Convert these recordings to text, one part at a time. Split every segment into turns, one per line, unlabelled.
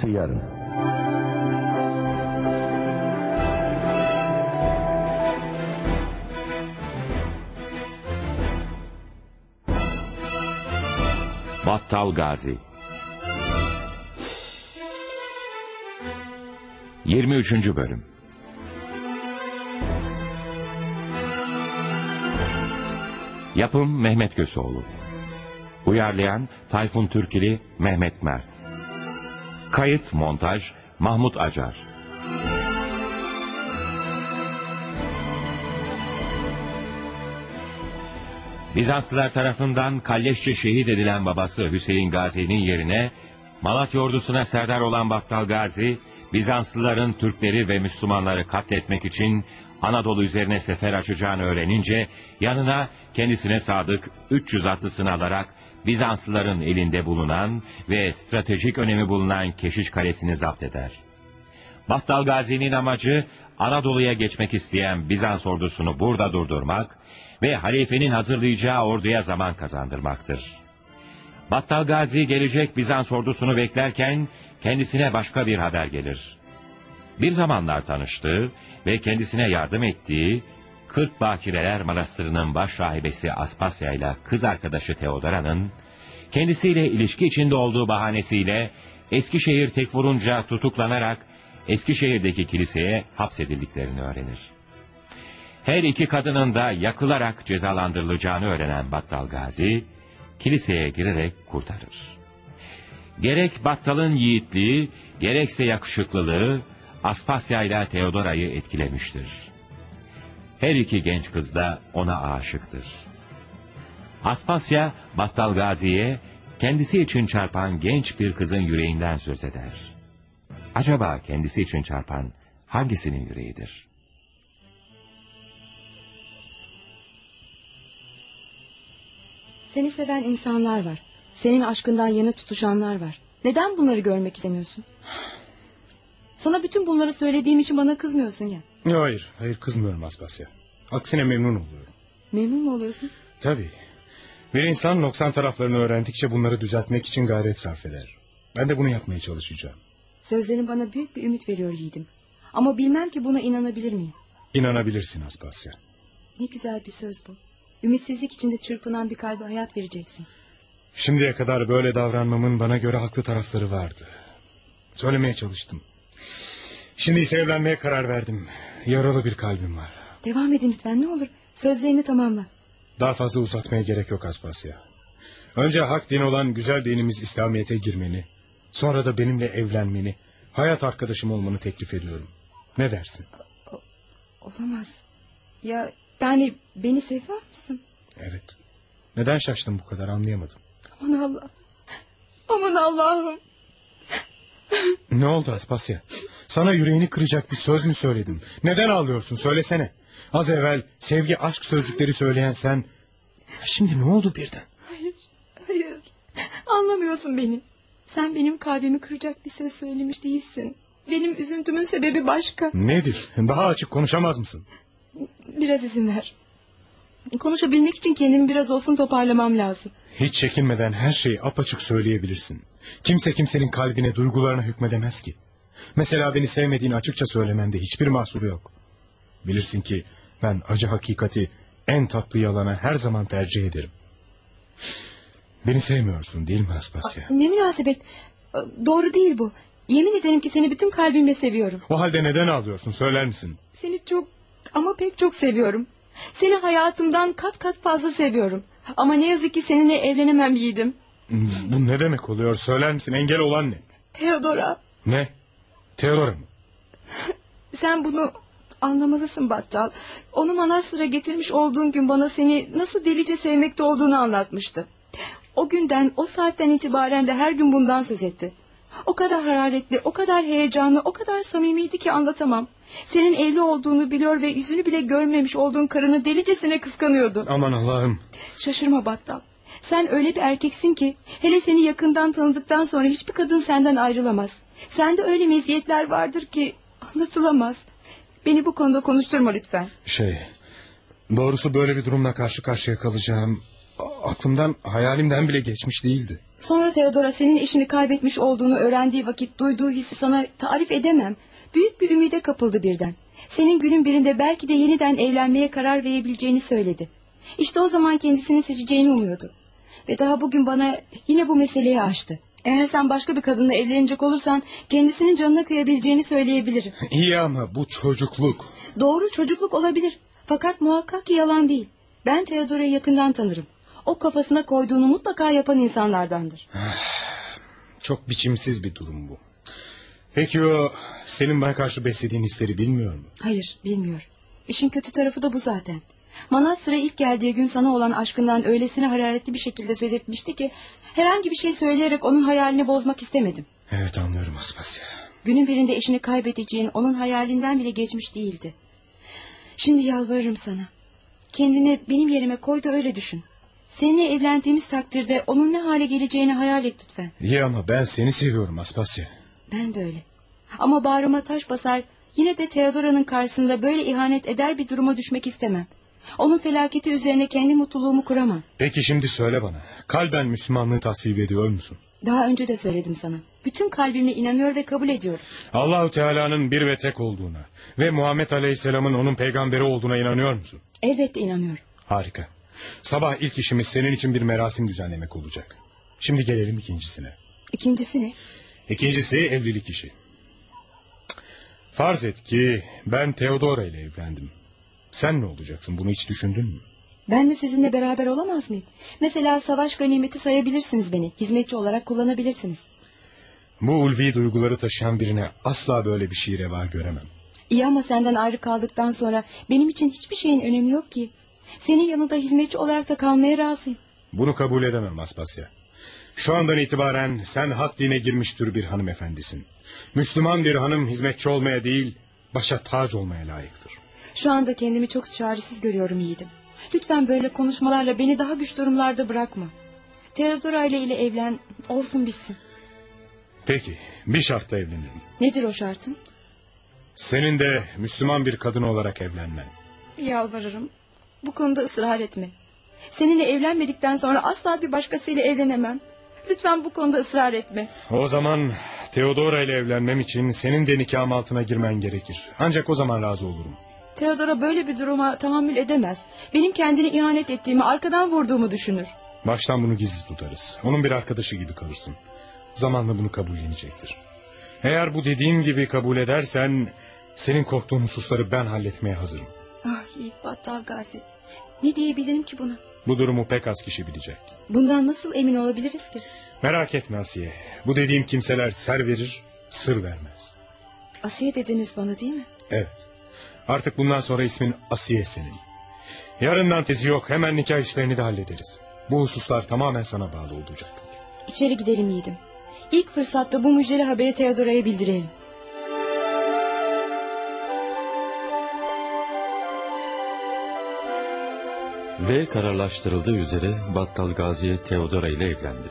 Arkası yarın.
Battal Gazi 23. Bölüm Yapım Mehmet Köseoğlu Uyarlayan Tayfun Türkili Mehmet Mert Kayıt Montaj Mahmut Acar. Bizanslılar tarafından kalleşçe şehit edilen babası Hüseyin Gazi'nin yerine Malatya ordusuna serdar olan Battal Gazi, Bizanslıların Türkleri ve Müslümanları katletmek için Anadolu üzerine sefer açacağını öğrenince yanına kendisine sadık 300 atlısını alarak Bizanslıların elinde bulunan ve stratejik önemi bulunan Keşiş Kalesi'ni zapt eder. Battal Gazi'nin amacı Anadolu'ya geçmek isteyen Bizans ordusunu burada durdurmak ve halifenin hazırlayacağı orduya zaman kazandırmaktır. Battal Gazi gelecek Bizans ordusunu beklerken kendisine başka bir haber gelir. Bir zamanlar tanıştığı ve kendisine yardım ettiği Kırk Bakireler Manastırı'nın baş rahibesi Aspasya ile kız arkadaşı Teodora'nın kendisiyle ilişki içinde olduğu bahanesiyle Eskişehir tek vurunca tutuklanarak Eskişehir'deki kiliseye hapsedildiklerini öğrenir. Her iki kadının da yakılarak cezalandırılacağını öğrenen Battal Gazi, kiliseye girerek kurtarır. Gerek Battal'ın yiğitliği, gerekse yakışıklılığı, Aspasya ile Teodora'yı etkilemiştir. Her iki genç kız da ona aşıktır. Aspasya, Battal Gazi'ye kendisi için çarpan genç bir kızın yüreğinden söz eder. Acaba kendisi için çarpan hangisinin yüreğidir?
Seni seven insanlar var. Senin aşkından yana tutuşanlar var. Neden bunları görmek istemiyorsun? Sana bütün bunları söylediğim için bana kızmıyorsun ya.
Hayır, hayır kızmıyorum Aspasya. Aksine memnun oluyorum.
Memnun mu oluyorsun?
Tabii. Bir insan noksan taraflarını öğrendikçe bunları düzeltmek için gayret sarf eder. Ben de bunu yapmaya çalışacağım.
Sözlerin bana büyük bir ümit veriyor yiğidim. Ama bilmem ki buna inanabilir miyim?
İnanabilirsin Aspasya.
Ne güzel bir söz bu. Ümitsizlik içinde çırpınan bir kalbe hayat vereceksin.
Şimdiye kadar böyle davranmamın bana göre haklı tarafları vardı. Söylemeye çalıştım. Şimdi ise evlenmeye karar verdim. Yaralı bir kalbim var.
Devam edin lütfen ne olur. Sözlerini tamamla.
Daha fazla uzatmaya gerek yok Aspasya. Önce hak din olan güzel dinimiz İslamiyet'e girmeni... ...sonra da benimle evlenmeni... ...hayat arkadaşım olmanı teklif ediyorum. Ne dersin?
O, olamaz. Ya yani beni seviyor musun?
Evet. Neden şaştın bu kadar anlayamadım.
Aman Allah. Aman Allah'ım.
Ne oldu Aspasya? Sana yüreğini kıracak bir söz mü söyledim? Neden ağlıyorsun söylesene. Az evvel sevgi aşk sözcükleri söyleyen sen... Şimdi ne oldu birden?
Hayır, hayır. Anlamıyorsun beni. Sen benim kalbimi kıracak bir söz söylemiş değilsin. Benim üzüntümün sebebi başka.
Nedir? Daha açık konuşamaz mısın?
Biraz izin ver. Konuşabilmek için kendimi biraz olsun toparlamam lazım.
Hiç çekinmeden her şeyi apaçık söyleyebilirsin. Kimse kimsenin kalbine, duygularına hükmedemez ki. Mesela beni sevmediğini açıkça söylemende hiçbir mahsuru yok. Bilirsin ki ben acı hakikati en tatlı yalana her zaman tercih ederim. Beni sevmiyorsun değil mi Aspasya?
Ne münasebet. Doğru değil bu. Yemin ederim ki seni bütün kalbimle seviyorum.
O halde neden ağlıyorsun söyler misin?
Seni çok ama pek çok seviyorum. Seni hayatımdan kat kat fazla seviyorum. Ama ne yazık ki seninle evlenemem yiğidim.
Bu ne demek oluyor söyler misin engel olan ne?
Theodora.
Ne? Theodora mı?
Sen bunu anlamalısın Battal. Onu manastıra getirmiş olduğun gün bana seni nasıl delice sevmekte olduğunu anlatmıştı. O günden o saatten itibaren de her gün bundan söz etti. O kadar hararetli, o kadar heyecanlı, o kadar samimiydi ki anlatamam. Senin evli olduğunu biliyor ve yüzünü bile görmemiş olduğun karını delicesine kıskanıyordu.
Aman Allah'ım.
Şaşırma Battal. Sen öyle bir erkeksin ki hele seni yakından tanıdıktan sonra hiçbir kadın senden ayrılamaz. Sende öyle meziyetler vardır ki anlatılamaz. Beni bu konuda konuşturma lütfen.
Şey, doğrusu böyle bir durumla karşı karşıya kalacağım aklımdan hayalimden bile geçmiş değildi.
Sonra Theodora senin eşini kaybetmiş olduğunu öğrendiği vakit duyduğu hissi sana tarif edemem. Büyük bir ümide kapıldı birden. Senin günün birinde belki de yeniden evlenmeye karar verebileceğini söyledi. İşte o zaman kendisini seçeceğini umuyordu. Ve daha bugün bana yine bu meseleyi açtı. Eğer sen başka bir kadınla evlenecek olursan kendisinin canına kıyabileceğini söyleyebilirim.
İyi ama bu çocukluk.
Doğru çocukluk olabilir. Fakat muhakkak ki yalan değil. Ben Theodora'yı yakından tanırım. O kafasına koyduğunu mutlaka yapan insanlardandır.
Çok biçimsiz bir durum bu. Peki o senin bana karşı beslediğin hisleri bilmiyor mu?
Hayır, bilmiyor. İşin kötü tarafı da bu zaten. Manastır'a ilk geldiği gün sana olan aşkından öylesine hararetli bir şekilde söz etmişti ki... ...herhangi bir şey söyleyerek onun hayalini bozmak istemedim.
Evet anlıyorum Aspasya.
Günün birinde eşini kaybedeceğin onun hayalinden bile geçmiş değildi. Şimdi yalvarırım sana. Kendini benim yerime koy da öyle düşün. Seninle evlendiğimiz takdirde onun ne hale geleceğini hayal et lütfen.
İyi ama ben seni seviyorum Aspasya.
Ben de öyle. Ama bağrıma taş basar yine de Theodora'nın karşısında böyle ihanet eder bir duruma düşmek istemem. Onun felaketi üzerine kendi mutluluğumu kuramam.
Peki şimdi söyle bana. Kalben Müslümanlığı tasvip ediyor musun?
Daha önce de söyledim sana. Bütün kalbimle inanıyor ve kabul ediyorum.
Allahu Teala'nın bir ve tek olduğuna ve Muhammed Aleyhisselam'ın onun peygamberi olduğuna inanıyor musun?
Elbette inanıyorum.
Harika. Sabah ilk işimiz senin için bir merasim düzenlemek olacak. Şimdi gelelim ikincisine.
İkincisi ne?
İkincisi evlilik işi. Farz et ki ben Theodora ile evlendim. Sen ne olacaksın bunu hiç düşündün mü?
Ben de sizinle beraber olamaz mıyım? Mesela savaş ganimeti sayabilirsiniz beni. Hizmetçi olarak kullanabilirsiniz.
Bu ulvi duyguları taşıyan birine asla böyle bir şey reva göremem.
İyi ama senden ayrı kaldıktan sonra benim için hiçbir şeyin önemi yok ki. Senin yanında hizmetçi olarak da kalmaya razıyım.
Bunu kabul edemem Aspasya. Şu andan itibaren sen hak dine girmiş tür bir hanımefendisin. Müslüman bir hanım hizmetçi olmaya değil, başa tac olmaya layıktır.
Şu anda kendimi çok çaresiz görüyorum yiğidim. Lütfen böyle konuşmalarla beni daha güç durumlarda bırakma. Theodora ile ile evlen, olsun bitsin.
Peki, bir şartla evlenirim.
Nedir o şartın?
Senin de Müslüman bir kadın olarak evlenmen.
Yalvarırım. Bu konuda ısrar etme. Seninle evlenmedikten sonra asla bir başkasıyla evlenemem. Lütfen bu konuda ısrar etme.
O zaman Theodora ile evlenmem için senin de nikahım altına girmen gerekir. Ancak o zaman razı olurum.
Theodora böyle bir duruma tahammül edemez. Benim kendine ihanet ettiğimi, arkadan vurduğumu düşünür.
Baştan bunu gizli tutarız. Onun bir arkadaşı gibi kalırsın. Zamanla bunu kabullenecektir. Eğer bu dediğim gibi kabul edersen... ...senin korktuğun hususları ben halletmeye hazırım.
Ah Yiğit Battal Gazi. Ne diyebilirim ki buna?
Bu durumu pek az kişi bilecek.
Bundan nasıl emin olabiliriz ki?
Merak etme Asiye. Bu dediğim kimseler ser verir, sır vermez.
Asiye dediniz bana değil mi?
Evet. Artık bundan sonra ismin Asiye senin. Yarından tezi yok. Hemen nikah işlerini de hallederiz. Bu hususlar tamamen sana bağlı olacak.
İçeri gidelim yiğidim. İlk fırsatta bu müjdeli haberi Theodora'ya bildirelim.
Ve kararlaştırıldığı üzere Battal Gazi Teodora ile evlendi.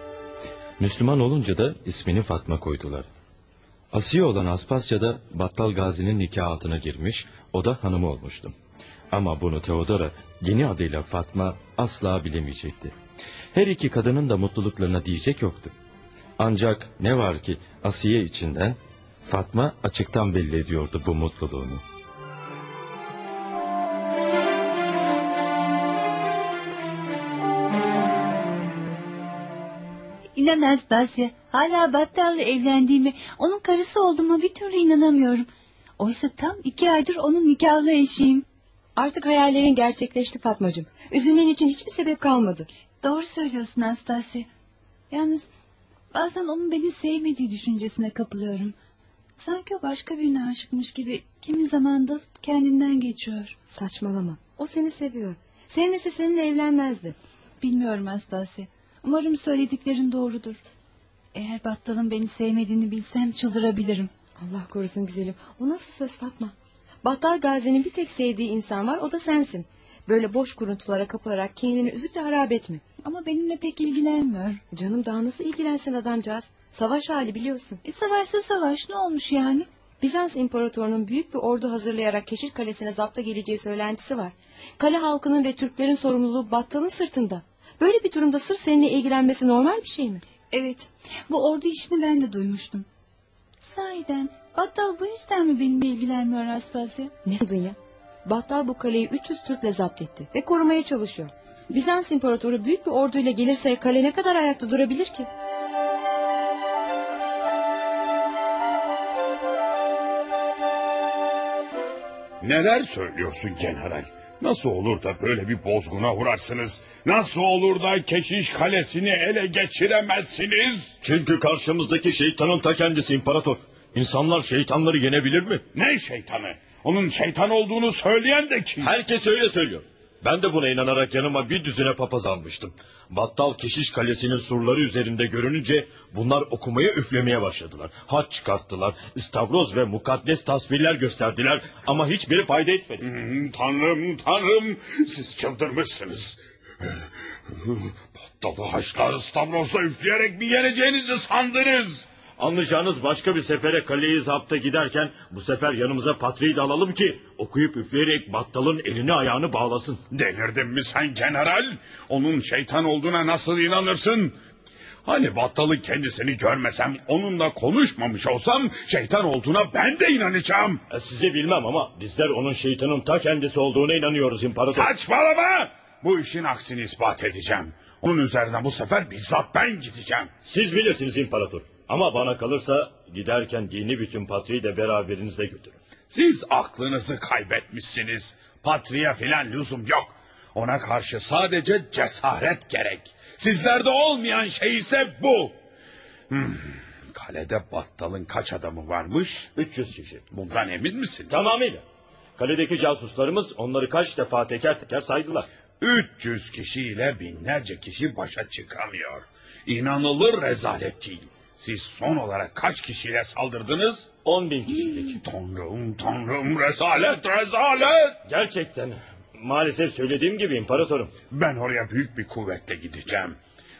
Müslüman olunca da ismini Fatma koydular. Asiye olan Aspasya da Battal Gazi'nin nikah altına girmiş, o da hanımı olmuştu. Ama bunu Teodora yeni adıyla Fatma asla bilemeyecekti. Her iki kadının da mutluluklarına diyecek yoktu. Ancak ne var ki Asiye içinden Fatma açıktan belli ediyordu bu mutluluğunu.
İnan Asbasya. Hala Battal'la evlendiğimi, onun karısı olduğuma bir türlü inanamıyorum. Oysa tam iki aydır onun nikahlı eşiyim.
Artık hayallerin gerçekleşti Fatmacığım. Üzülmen için hiçbir sebep kalmadı.
Doğru söylüyorsun Asbasya. Yalnız bazen onun beni sevmediği düşüncesine kapılıyorum. Sanki o başka birine aşıkmış gibi kimi zaman da kendinden geçiyor.
Saçmalama. O seni seviyor. Sevmese seninle evlenmezdi.
Bilmiyorum Asbasya. Umarım söylediklerin doğrudur. Eğer Battal'ın beni sevmediğini bilsem çıldırabilirim.
Allah korusun güzelim. O nasıl söz Fatma? Battal Gazi'nin bir tek sevdiği insan var o da sensin. Böyle boş kuruntulara kapılarak kendini üzüp de harap etme.
Ama benimle pek ilgilenmiyor.
Canım daha nasıl ilgilensin adamcağız? Savaş hali biliyorsun.
E savaşsa savaş ne olmuş yani?
Bizans imparatorunun büyük bir ordu hazırlayarak Keşir Kalesi'ne zapta geleceği söylentisi var. Kale halkının ve Türklerin sorumluluğu Battal'ın sırtında. Böyle bir durumda sırf seninle ilgilenmesi normal bir şey mi?
Evet, bu ordu işini ben de duymuştum. Sahiden, Battal bu yüzden mi benimle ilgilenmiyor Aspasya?
Ne sandın ya? Battal bu kaleyi 300 Türk'le zapt etti ve korumaya çalışıyor. Bizans imparatoru büyük bir orduyla gelirse kale ne kadar ayakta durabilir ki?
Neler söylüyorsun general? Nasıl olur da böyle bir bozguna uğrarsınız? Nasıl olur da Keşiş Kalesi'ni ele geçiremezsiniz?
Çünkü karşımızdaki şeytanın ta kendisi imparator. İnsanlar şeytanları yenebilir mi?
Ne şeytanı? Onun şeytan olduğunu söyleyen de kim?
Herkes öyle söylüyor. Ben de buna inanarak yanıma bir düzine papaz almıştım. Battal Keşiş Kalesi'nin surları üzerinde görününce bunlar okumaya üflemeye başladılar. Haç çıkarttılar, istavroz ve mukaddes tasvirler gösterdiler ama hiçbiri fayda etmedi.
Hmm, tanrım tanrım siz çıldırmışsınız. Battalı haçlar Stavros'ta üfleyerek mi yeneceğinizi sandınız?
Anlayacağınız başka bir sefere kaleyi zapta giderken bu sefer yanımıza patriği de alalım ki okuyup üfleyerek battalın elini ayağını bağlasın.
Delirdin mi sen general? Onun şeytan olduğuna nasıl inanırsın? Hani battalı kendisini görmesem, onunla konuşmamış olsam şeytan olduğuna ben de inanacağım.
E, sizi bilmem ama bizler onun şeytanın ta kendisi olduğuna inanıyoruz imparator.
Saçmalama! Bu işin aksini ispat edeceğim. Onun üzerine bu sefer bizzat ben gideceğim.
Siz bilirsiniz imparator. Ama bana kalırsa giderken dini bütün patriği de beraberinizde götürün.
Siz aklınızı kaybetmişsiniz. Patriye filan lüzum yok. Ona karşı sadece cesaret gerek. Sizlerde olmayan şey ise bu. Hmm, kalede battalın kaç adamı varmış?
300 kişi.
Bundan emin misin?
Tamamıyla. Kaledeki casuslarımız onları kaç defa teker teker saydılar.
300 kişiyle binlerce kişi başa çıkamıyor. İnanılır rezalet değil. Siz son olarak kaç kişiyle saldırdınız?
10 bin kişilik.
Tanrım tanrım rezalet rezalet.
Gerçekten maalesef söylediğim gibi imparatorum.
Ben oraya büyük bir kuvvetle gideceğim.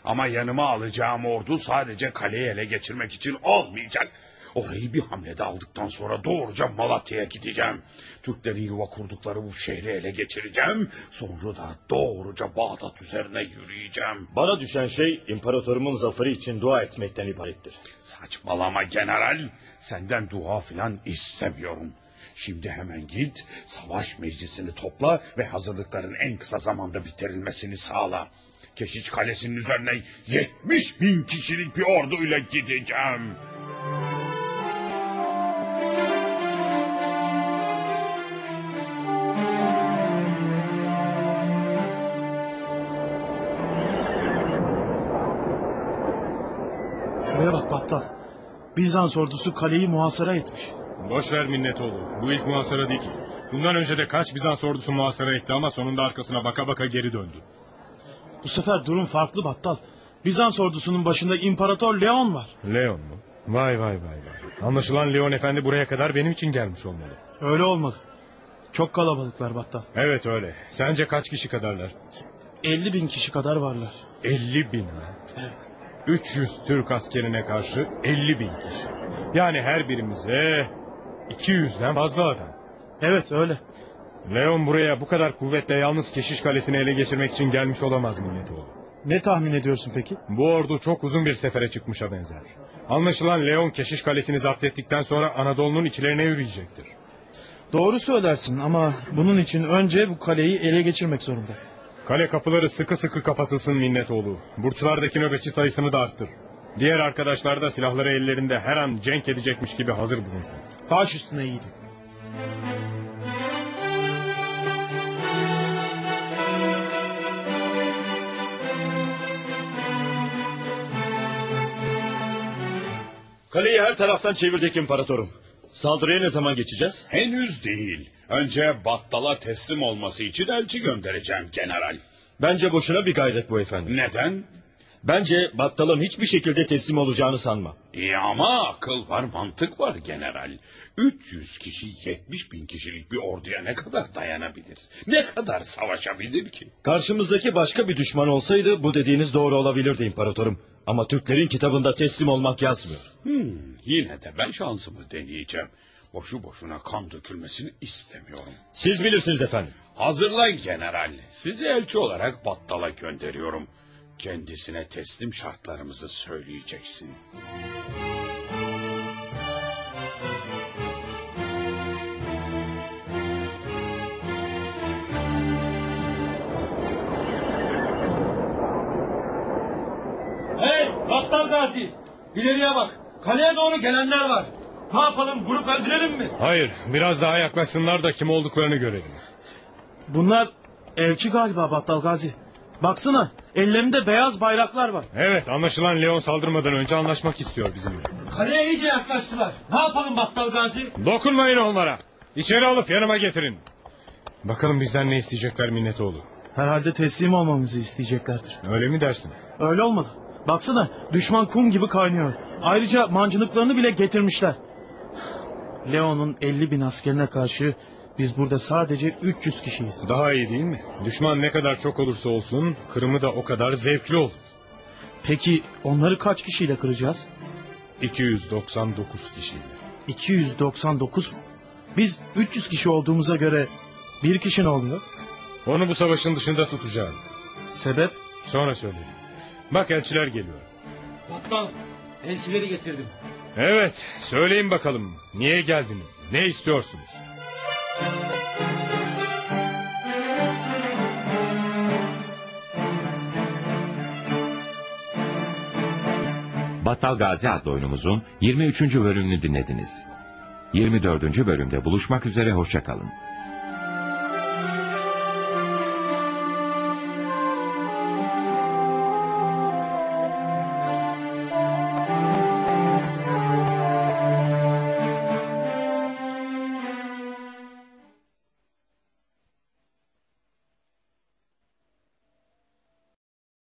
Ama yanıma alacağım ordu sadece kaleyi ele geçirmek için olmayacak. Orayı bir hamlede aldıktan sonra doğruca Malatya'ya gideceğim. Türklerin yuva kurdukları bu şehri ele geçireceğim. Sonra da doğruca Bağdat üzerine yürüyeceğim.
Bana düşen şey imparatorumun zaferi için dua etmekten ibarettir.
Saçmalama general. Senden dua filan istemiyorum. Şimdi hemen git, savaş meclisini topla ve hazırlıkların en kısa zamanda bitirilmesini sağla. Keşiş Kalesi'nin üzerine 70 bin kişilik bir orduyla gideceğim.
Battal. Bizans ordusu kaleyi muhasara etmiş.
Boş ver Minnetoğlu. Bu ilk muhasara değil ki. Bundan önce de kaç Bizans ordusu muhasara etti ama sonunda arkasına baka baka geri döndü.
Bu sefer durum farklı Battal. Bizans ordusunun başında İmparator Leon var.
Leon mu? Vay vay vay vay. Anlaşılan Leon efendi buraya kadar benim için gelmiş olmalı.
Öyle olmalı. Çok kalabalıklar Battal.
Evet öyle. Sence kaç kişi kadarlar?
50 bin kişi kadar varlar.
50 bin ha.
Evet.
300 Türk askerine karşı 50 bin kişi. Yani her birimize 200'den fazla adam.
Evet öyle.
Leon buraya bu kadar kuvvetle yalnız Keşiş Kalesi'ni ele geçirmek için gelmiş olamaz Minnetoğlu.
Ne tahmin ediyorsun peki?
Bu ordu çok uzun bir sefere çıkmışa benzer. Anlaşılan Leon Keşiş Kalesi'ni zapt ettikten sonra Anadolu'nun içlerine yürüyecektir.
Doğru söylersin ama bunun için önce bu kaleyi ele geçirmek zorunda.
Kale kapıları sıkı sıkı kapatılsın Minnetoğlu. Burçlardaki nöbetçi sayısını da arttır. Diğer arkadaşlar da silahları ellerinde her an cenk edecekmiş gibi hazır bulunsun.
Baş üstüne yiğidim.
Kaleyi her taraftan çevirdik imparatorum. Saldırıya ne zaman geçeceğiz?
Henüz değil. Önce Battal'a teslim olması için elçi göndereceğim general.
Bence boşuna bir gayret bu efendim.
Neden?
Bence Battal'ın hiçbir şekilde teslim olacağını sanma.
İyi ama akıl var mantık var general. 300 kişi 70 bin kişilik bir orduya ne kadar dayanabilir? Ne kadar savaşabilir ki?
Karşımızdaki başka bir düşman olsaydı bu dediğiniz doğru olabilirdi imparatorum. Ama Türklerin kitabında teslim olmak yazmıyor.
Hmm, yine de ben şansımı deneyeceğim. Boşu boşuna kan dökülmesini istemiyorum.
Siz bilirsiniz efendim.
Hazırlan general. Sizi elçi olarak battala gönderiyorum. Kendisine teslim şartlarımızı söyleyeceksin.
Hey Battal Gazi! İleriye bak. Kaleye doğru gelenler var. Ne yapalım grup öldürelim mi?
Hayır biraz daha yaklaşsınlar da kim olduklarını görelim.
Bunlar elçi galiba Battal Gazi. Baksana ellerinde beyaz bayraklar var.
Evet anlaşılan Leon saldırmadan önce anlaşmak istiyor bizimle.
Kaleye iyice yaklaştılar. Ne yapalım Battal Gazi?
Dokunmayın onlara. İçeri alıp yanıma getirin. Bakalım bizden ne isteyecekler Minnetoğlu.
Herhalde teslim olmamızı isteyeceklerdir.
Öyle mi dersin?
Öyle olmadı. Baksana düşman kum gibi kaynıyor. Ayrıca mancınıklarını bile getirmişler. Leon'un 50 bin askerine karşı biz burada sadece 300 kişiyiz.
Daha iyi değil mi? Düşman ne kadar çok olursa olsun kırımı da o kadar zevkli olur.
Peki onları kaç kişiyle kıracağız?
299 kişiyle.
299 mu? Biz 300 kişi olduğumuza göre bir kişi ne oluyor?
Onu bu savaşın dışında tutacağım.
Sebep?
Sonra söylerim. Bak elçiler geliyor.
Battal elçileri getirdim.
Evet söyleyin bakalım. Niye geldiniz? Ne istiyorsunuz?
Battal Gazi adlı oyunumuzun 23. bölümünü dinlediniz. 24. bölümde buluşmak üzere hoşçakalın.